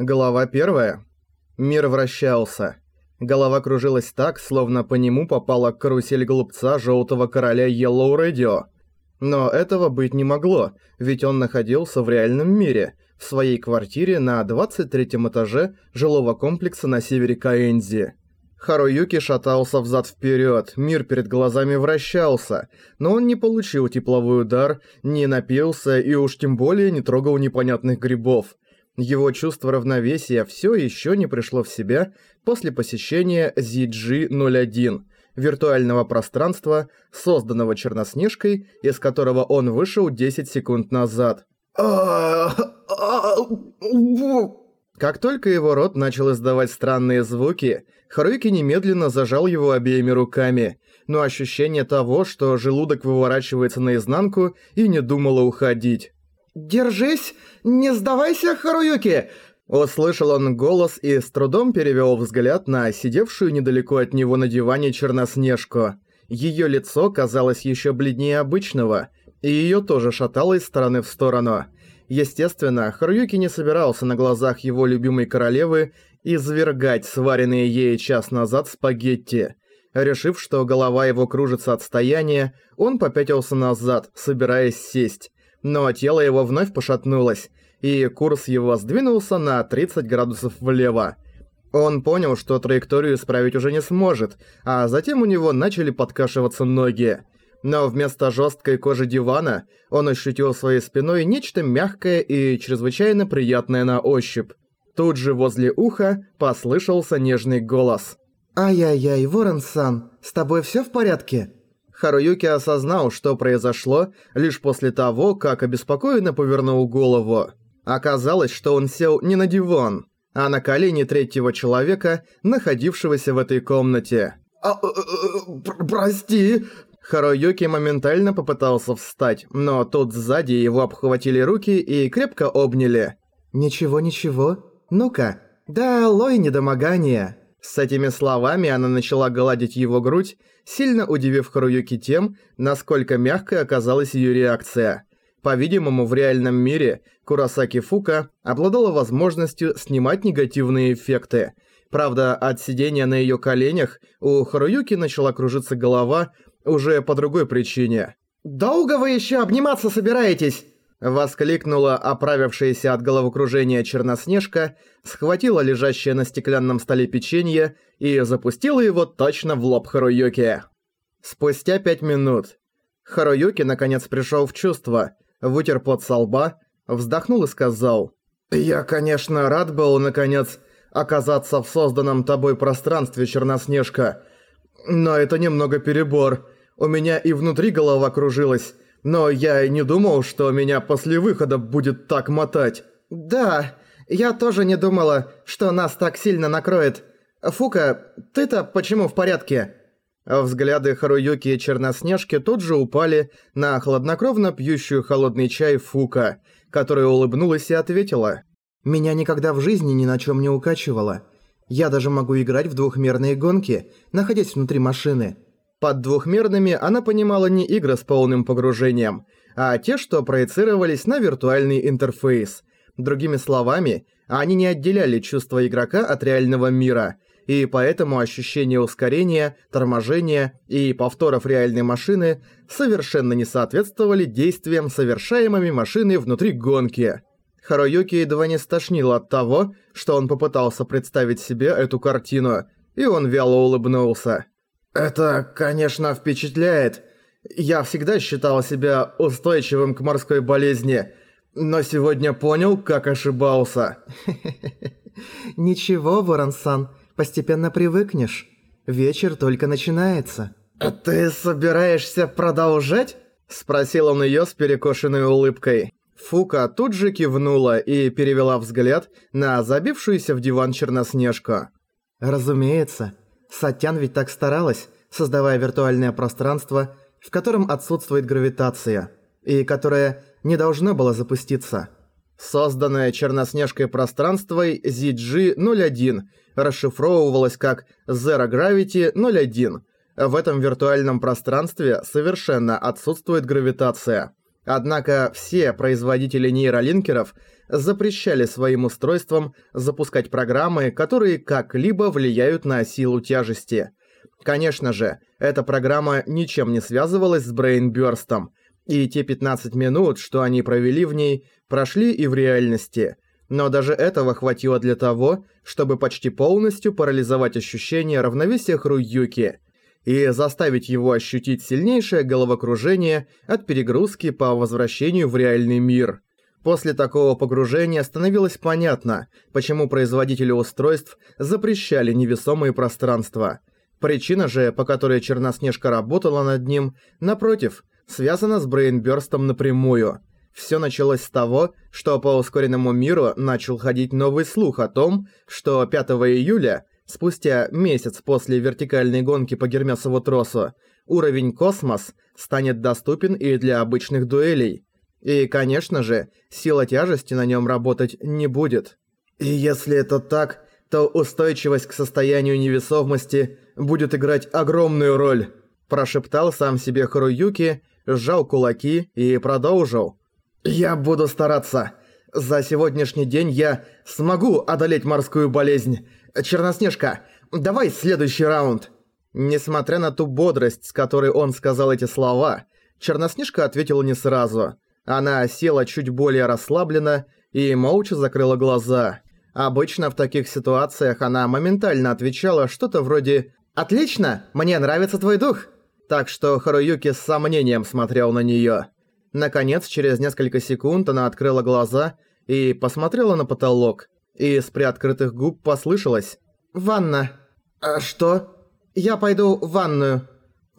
Глава первая. Мир вращался. Голова кружилась так, словно по нему попала карусель глупца Желтого Короля Yellow Radio. Но этого быть не могло, ведь он находился в реальном мире, в своей квартире на 23 этаже жилого комплекса на севере Каэнзи. Харуюки шатался взад-вперед, мир перед глазами вращался, но он не получил тепловой удар, не напился и уж тем более не трогал непонятных грибов – его чувство равновесия все еще не пришло в себя после посещения ZG-01, виртуального пространства, созданного Черноснежкой, из которого он вышел 10 секунд назад. Как только его рот начал издавать странные звуки, Харуюки немедленно зажал его обеими руками, но ощущение того, что желудок выворачивается наизнанку, и не думало уходить. «Держись! Не сдавайся, Харуюки!» Услышал он голос и с трудом перевел взгляд на сидевшую недалеко от него на диване Черноснежку. Ее лицо казалось еще бледнее обычного, и ее тоже шатало из стороны в сторону. Естественно, Харуюки не собирался на глазах его любимой королевы извергать сваренные ей час назад спагетти. Решив, что голова его кружится от стояния, он попятился назад, собираясь сесть но тело его вновь пошатнулось, и курс его сдвинулся на 30 градусов влево. Он понял, что траекторию исправить уже не сможет, а затем у него начали подкашиваться ноги. Но вместо жесткой кожи дивана он ощутил своей спиной нечто мягкое и чрезвычайно приятное на ощупь. Тут же возле уха послышался нежный голос. «Ай-яй-яй, Ворон-сан, с тобой всё в порядке?» Харуюки осознал, что произошло, лишь после того, как обеспокоенно повернул голову. Оказалось, что он сел не на диван, а на колени третьего человека, находившегося в этой комнате. А, э, э, пр прости. Харуюки моментально попытался встать, но тут сзади его обхватили руки и крепко обняли. «Ничего, ничего. Ну-ка, да лой недомогание». С этими словами она начала гладить его грудь, сильно удивив Харуюки тем, насколько мягкой оказалась ее реакция. По-видимому, в реальном мире Курасаки Фука обладала возможностью снимать негативные эффекты. Правда, от сидения на ее коленях у Харуюки начала кружиться голова уже по другой причине. «Долго вы еще обниматься собираетесь?» Воскликнула оправившаяся от головокружения Черноснежка, схватила лежащее на стеклянном столе печенье и запустила его точно в лоб Харуюки. Спустя пять минут Харуюки наконец пришел в чувство, вытер пот со лба, вздохнул и сказал «Я, конечно, рад был, наконец, оказаться в созданном тобой пространстве, Черноснежка, но это немного перебор. У меня и внутри голова кружилась, но я и не думал, что меня после выхода будет так мотать. Да, я тоже не думала, что нас так сильно накроет. Фука, ты-то почему в порядке? Взгляды Харуюки и Черноснежки тут же упали на хладнокровно пьющую холодный чай Фука, которая улыбнулась и ответила. «Меня никогда в жизни ни на чем не укачивало. Я даже могу играть в двухмерные гонки, находясь внутри машины. Под двухмерными она понимала не игры с полным погружением, а те, что проецировались на виртуальный интерфейс. Другими словами, они не отделяли чувство игрока от реального мира, и поэтому ощущение ускорения, торможения и повторов реальной машины совершенно не соответствовали действиям, совершаемыми машиной внутри гонки. Харуюки едва не стошнило от того, что он попытался представить себе эту картину, и он вяло улыбнулся. Это, конечно, впечатляет. Я всегда считал себя устойчивым к морской болезни, но сегодня понял, как ошибался. Ничего, Ворон-сан, постепенно привыкнешь. Вечер только начинается. «Ты собираешься продолжать?» Спросил он её с перекошенной улыбкой. Фука тут же кивнула и перевела взгляд на забившуюся в диван Черноснежку. «Разумеется. Сатян ведь так старалась, создавая виртуальное пространство, в котором отсутствует гравитация, и которое не должно было запуститься. Созданное Черноснежкой пространство ZG-01 расшифровывалось как Zero Gravity 01. В этом виртуальном пространстве совершенно отсутствует гравитация. Однако все производители нейролинкеров запрещали своим устройствам запускать программы, которые как-либо влияют на силу тяжести. Конечно же, эта программа ничем не связывалась с Брейнбёрстом, и те 15 минут, что они провели в ней, прошли и в реальности. Но даже этого хватило для того, чтобы почти полностью парализовать ощущение равновесия Хруюки – и заставить его ощутить сильнейшее головокружение от перегрузки по возвращению в реальный мир. После такого погружения становилось понятно, почему производители устройств запрещали невесомые пространства. Причина же, по которой Черноснежка работала над ним, напротив, связана с брейнбёрстом напрямую. Все началось с того, что по ускоренному миру начал ходить новый слух о том, что 5 июля Спустя месяц после вертикальной гонки по Гермесову тросу, уровень «Космос» станет доступен и для обычных дуэлей. И, конечно же, сила тяжести на нем работать не будет. И если это так, то устойчивость к состоянию невесомости будет играть огромную роль, прошептал сам себе Харуюки, сжал кулаки и продолжил. «Я буду стараться. За сегодняшний день я смогу одолеть морскую болезнь, «Черноснежка, давай следующий раунд!» Несмотря на ту бодрость, с которой он сказал эти слова, Черноснежка ответила не сразу. Она села чуть более расслабленно и молча закрыла глаза. Обычно в таких ситуациях она моментально отвечала что-то вроде «Отлично, мне нравится твой дух!» Так что Харуюки с сомнением смотрел на неё. Наконец, через несколько секунд она открыла глаза и посмотрела на потолок и с приоткрытых губ послышалось «Ванна». «А что?» «Я пойду в ванную».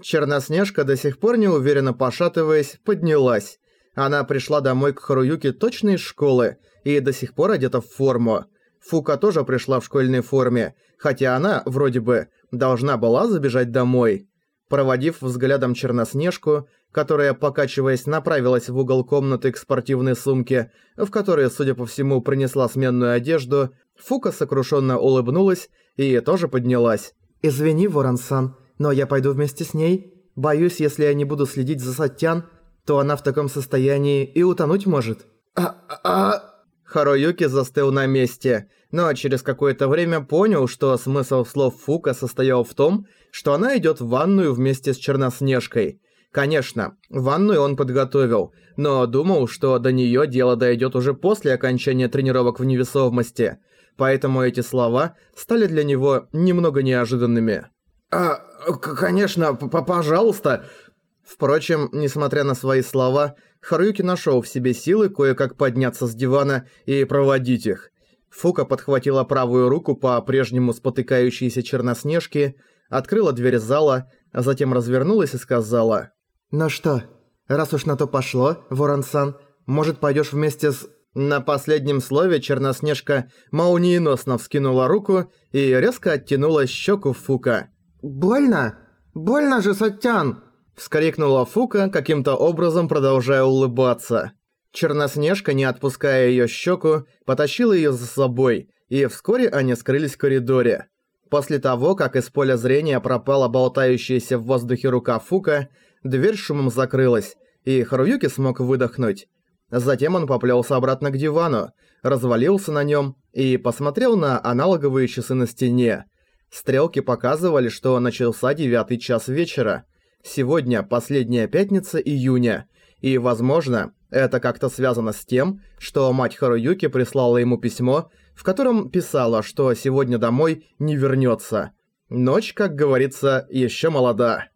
Черноснежка, до сих пор неуверенно пошатываясь, поднялась. Она пришла домой к Харуюке точно из школы и до сих пор одета в форму. Фука тоже пришла в школьной форме, хотя она, вроде бы, должна была забежать домой. Проводив взглядом Черноснежку, которая, покачиваясь, направилась в угол комнаты к спортивной сумке, в которой, судя по всему, принесла сменную одежду, Фука сокрушенно улыбнулась и тоже поднялась. «Извини, Ворон-сан, но я пойду вместе с ней. Боюсь, если я не буду следить за Саттян, то она в таком состоянии и утонуть может». «А... а...» Харуюки застыл на месте, но через какое-то время понял, что смысл слов Фука состоял в том, что она идёт в ванную вместе с Черноснежкой. Конечно, ванную он подготовил, но думал, что до неё дело дойдёт уже после окончания тренировок в невесомости, поэтому эти слова стали для него немного неожиданными. «А, конечно, пожалуйста!» Впрочем, несмотря на свои слова, Харуюки нашел в себе силы кое-как подняться с дивана и проводить их. Фука подхватила правую руку по прежнему спотыкающейся черноснежке, открыла дверь зала, а затем развернулась и сказала «Ну что, раз уж на то пошло, Ворон-сан, может пойдешь вместе с...» На последнем слове Черноснежка молниеносно вскинула руку и резко оттянула щеку Фука. «Больно? Больно же, Саттян!» Вскрикнула Фука, каким-то образом продолжая улыбаться. Черноснежка, не отпуская её щеку, потащила её за собой, и вскоре они скрылись в коридоре. После того, как из поля зрения пропала болтающаяся в воздухе рука Фука, дверь шумом закрылась, и Харуюки смог выдохнуть. Затем он поплелся обратно к дивану, развалился на нем и посмотрел на аналоговые часы на стене. Стрелки показывали, что начался девятый час вечера. Сегодня последняя пятница июня, и, возможно, это как-то связано с тем, что мать Харуюки прислала ему письмо, в котором писала, что сегодня домой не вернется. Ночь, как говорится, еще молода.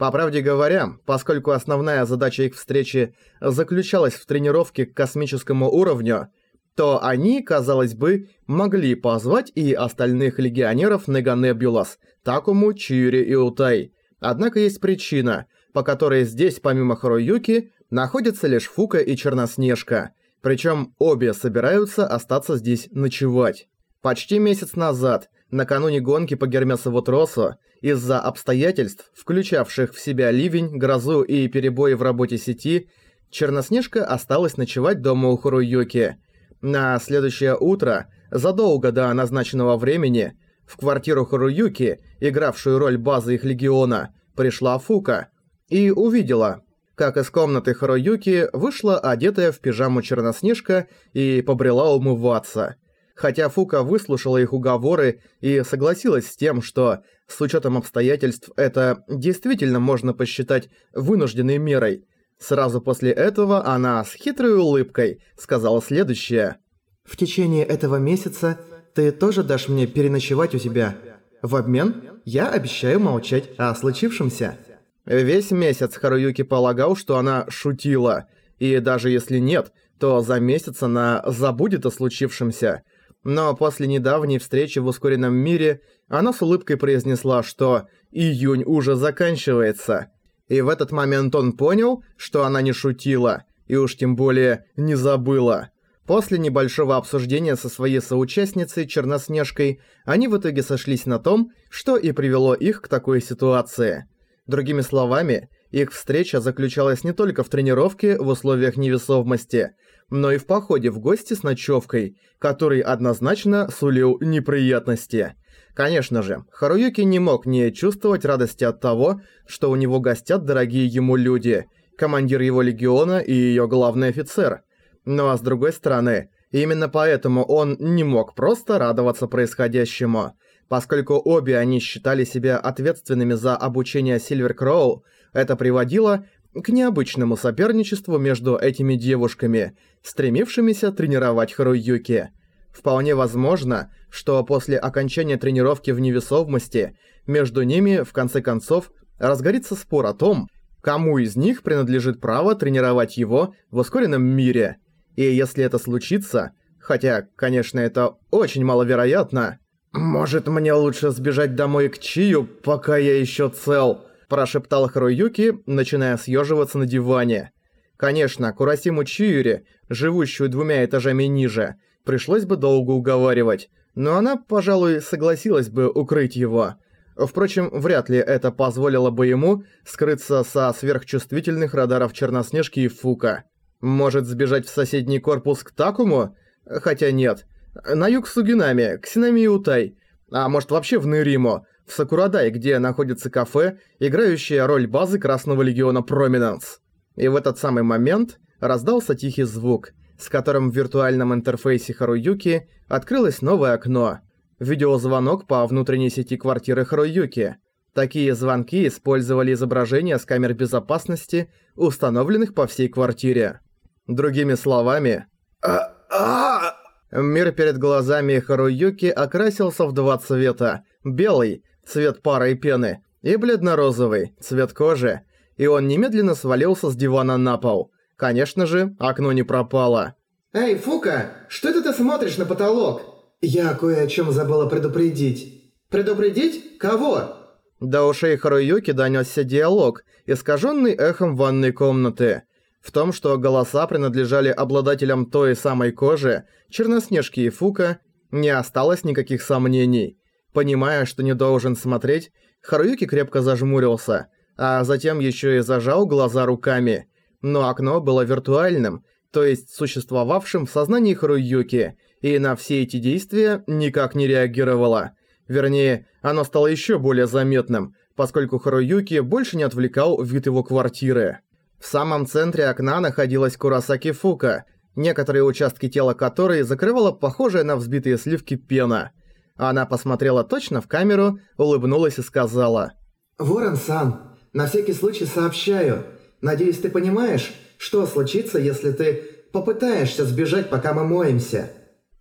По правде говоря, поскольку основная задача их встречи заключалась в тренировке к космическому уровню, то они, казалось бы, могли позвать и остальных легионеров Неганебулас, Такому, Чиури и Утай – Однако есть причина, по которой здесь помимо Харуюки находятся лишь Фука и Черноснежка, причем обе собираются остаться здесь ночевать. Почти месяц назад, накануне гонки по Гермесову тросу, из-за обстоятельств, включавших в себя ливень, грозу и перебои в работе сети, Черноснежка осталась ночевать дома у Харуюки. На следующее утро, задолго до назначенного времени, в квартиру Харуюки, игравшую роль базы их легиона, пришла Фука и увидела, как из комнаты Харуюки вышла одетая в пижаму Черноснежка и побрела умываться. Хотя Фука выслушала их уговоры и согласилась с тем, что, с учетом обстоятельств, это действительно можно посчитать вынужденной мерой, сразу после этого она с хитрой улыбкой сказала следующее. «В течение этого месяца ты тоже дашь мне переночевать у тебя. В обмен я обещаю молчать о случившемся». Весь месяц Харуюки полагал, что она шутила, и даже если нет, то за месяц она забудет о случившемся. Но после недавней встречи в ускоренном мире она с улыбкой произнесла, что июнь уже заканчивается. И в этот момент он понял, что она не шутила, и уж тем более не забыла. После небольшого обсуждения со своей соучастницей Черноснежкой, они в итоге сошлись на том, что и привело их к такой ситуации. Другими словами, их встреча заключалась не только в тренировке в условиях невесомости, но и в походе в гости с ночевкой, который однозначно сулил неприятности. Конечно же, Харуюки не мог не чувствовать радости от того, что у него гостят дорогие ему люди, командир его легиона и ее главный офицер. Ну а с другой стороны, именно поэтому он не мог просто радоваться происходящему – Поскольку обе они считали себя ответственными за обучение Сильвер Кроу, это приводило к необычному соперничеству между этими девушками, стремившимися тренировать Харуюки. Вполне возможно, что после окончания тренировки в невесомости между ними, в конце концов, разгорится спор о том, кому из них принадлежит право тренировать его в ускоренном мире. И если это случится, хотя, конечно, это очень маловероятно, «Может, мне лучше сбежать домой к Чию, пока я еще цел?» – прошептал Харуюки, начиная съеживаться на диване. Конечно, Курасиму Чиюри, живущую двумя этажами ниже, пришлось бы долго уговаривать, но она, пожалуй, согласилась бы укрыть его. Впрочем, вряд ли это позволило бы ему скрыться со сверхчувствительных радаров Черноснежки и Фука. Может сбежать в соседний корпус к Такому? Хотя нет – на юг Сугинами, к Синами Утай. А может вообще в Ныримо, в Сакурадай, где находится кафе, играющее роль базы Красного Легиона Проминенс. И в этот самый момент раздался тихий звук, с которым в виртуальном интерфейсе Харуюки открылось новое окно. Видеозвонок по внутренней сети квартиры Харуюки. Такие звонки использовали изображения с камер безопасности, установленных по всей квартире. Другими словами... а а Мир перед глазами Харуюки окрасился в два цвета. Белый – цвет пары и пены, и бледно-розовый – цвет кожи. И он немедленно свалился с дивана на пол. Конечно же, окно не пропало. «Эй, Фука, что это ты смотришь на потолок?» «Я кое о чем забыла предупредить». «Предупредить? Кого?» До ушей Харуюки донесся диалог, искаженный эхом ванной комнаты. В том, что голоса принадлежали обладателям той самой кожи, Черноснежки и Фука, не осталось никаких сомнений. Понимая, что не должен смотреть, Харуюки крепко зажмурился, а затем еще и зажал глаза руками. Но окно было виртуальным, то есть существовавшим в сознании Харуюки, и на все эти действия никак не реагировало. Вернее, оно стало еще более заметным, поскольку Харуюки больше не отвлекал вид его квартиры. В самом центре окна находилась Курасаки Фука, некоторые участки тела которой закрывала похожая на взбитые сливки пена. Она посмотрела точно в камеру, улыбнулась и сказала. «Ворон-сан, на всякий случай сообщаю. Надеюсь, ты понимаешь, что случится, если ты попытаешься сбежать, пока мы моемся?»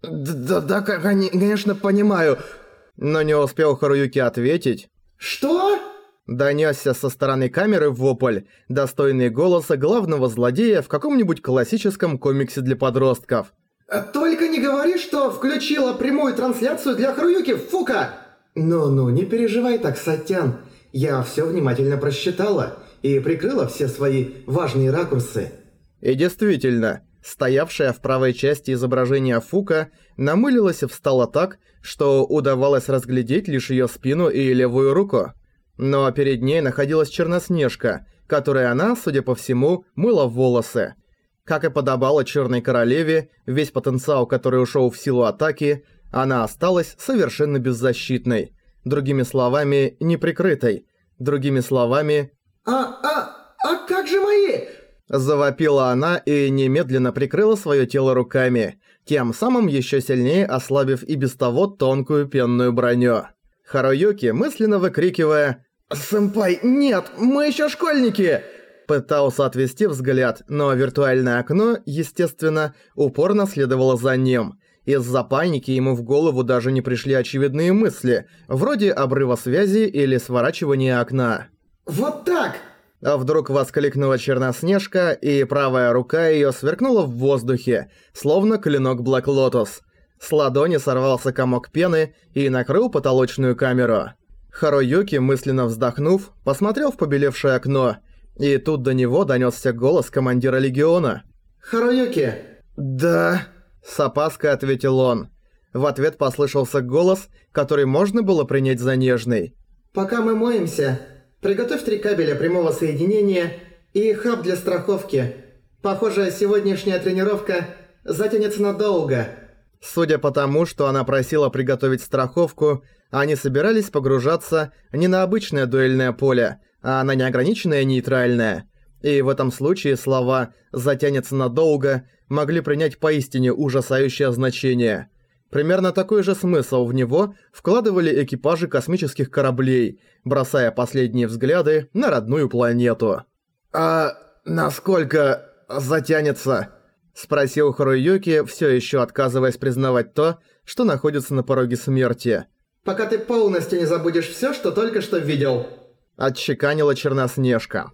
«Да-да, конечно, понимаю». Но не успел Харуюки ответить. «Что?» Донёсся со стороны камеры вопль, достойный голоса главного злодея в каком-нибудь классическом комиксе для подростков. «Только не говори, что включила прямую трансляцию для Хруюки, Фука!» «Ну-ну, не переживай так, Сатян. Я всё внимательно просчитала и прикрыла все свои важные ракурсы». И действительно, стоявшая в правой части изображения Фука намылилась и встала так, что удавалось разглядеть лишь её спину и левую руку. Но перед ней находилась Черноснежка, которой она, судя по всему, мыла волосы. Как и подобало Черной Королеве, весь потенциал, который ушел в силу атаки, она осталась совершенно беззащитной. Другими словами, неприкрытой. Другими словами... «А, а, а как же мои?» Завопила она и немедленно прикрыла свое тело руками, тем самым еще сильнее ослабив и без того тонкую пенную броню. Харуюки, мысленно выкрикивая «Сэмпай, нет, мы еще школьники!» Пытался отвести взгляд, но виртуальное окно, естественно, упорно следовало за ним. Из-за паники ему в голову даже не пришли очевидные мысли, вроде обрыва связи или сворачивания окна. «Вот так!» А вдруг воскликнула Черноснежка, и правая рука её сверкнула в воздухе, словно клинок Блэк Лотос. С ладони сорвался комок пены и накрыл потолочную камеру. Харуюки, мысленно вздохнув, посмотрел в побелевшее окно, и тут до него донёсся голос командира Легиона. «Харуюки!» «Да...» – с опаской ответил он. В ответ послышался голос, который можно было принять за нежный. «Пока мы моемся, Приготовь три кабеля прямого соединения и хаб для страховки. Похоже, сегодняшняя тренировка затянется надолго. Судя по тому, что она просила приготовить страховку, они собирались погружаться не на обычное дуэльное поле, а на неограниченное нейтральное. И в этом случае слова «затянется надолго» могли принять поистине ужасающее значение – Примерно такой же смысл в него вкладывали экипажи космических кораблей, бросая последние взгляды на родную планету. «А насколько затянется?» – спросил Харуюки, все еще отказываясь признавать то, что находится на пороге смерти. «Пока ты полностью не забудешь все, что только что видел», – отчеканила Черноснежка.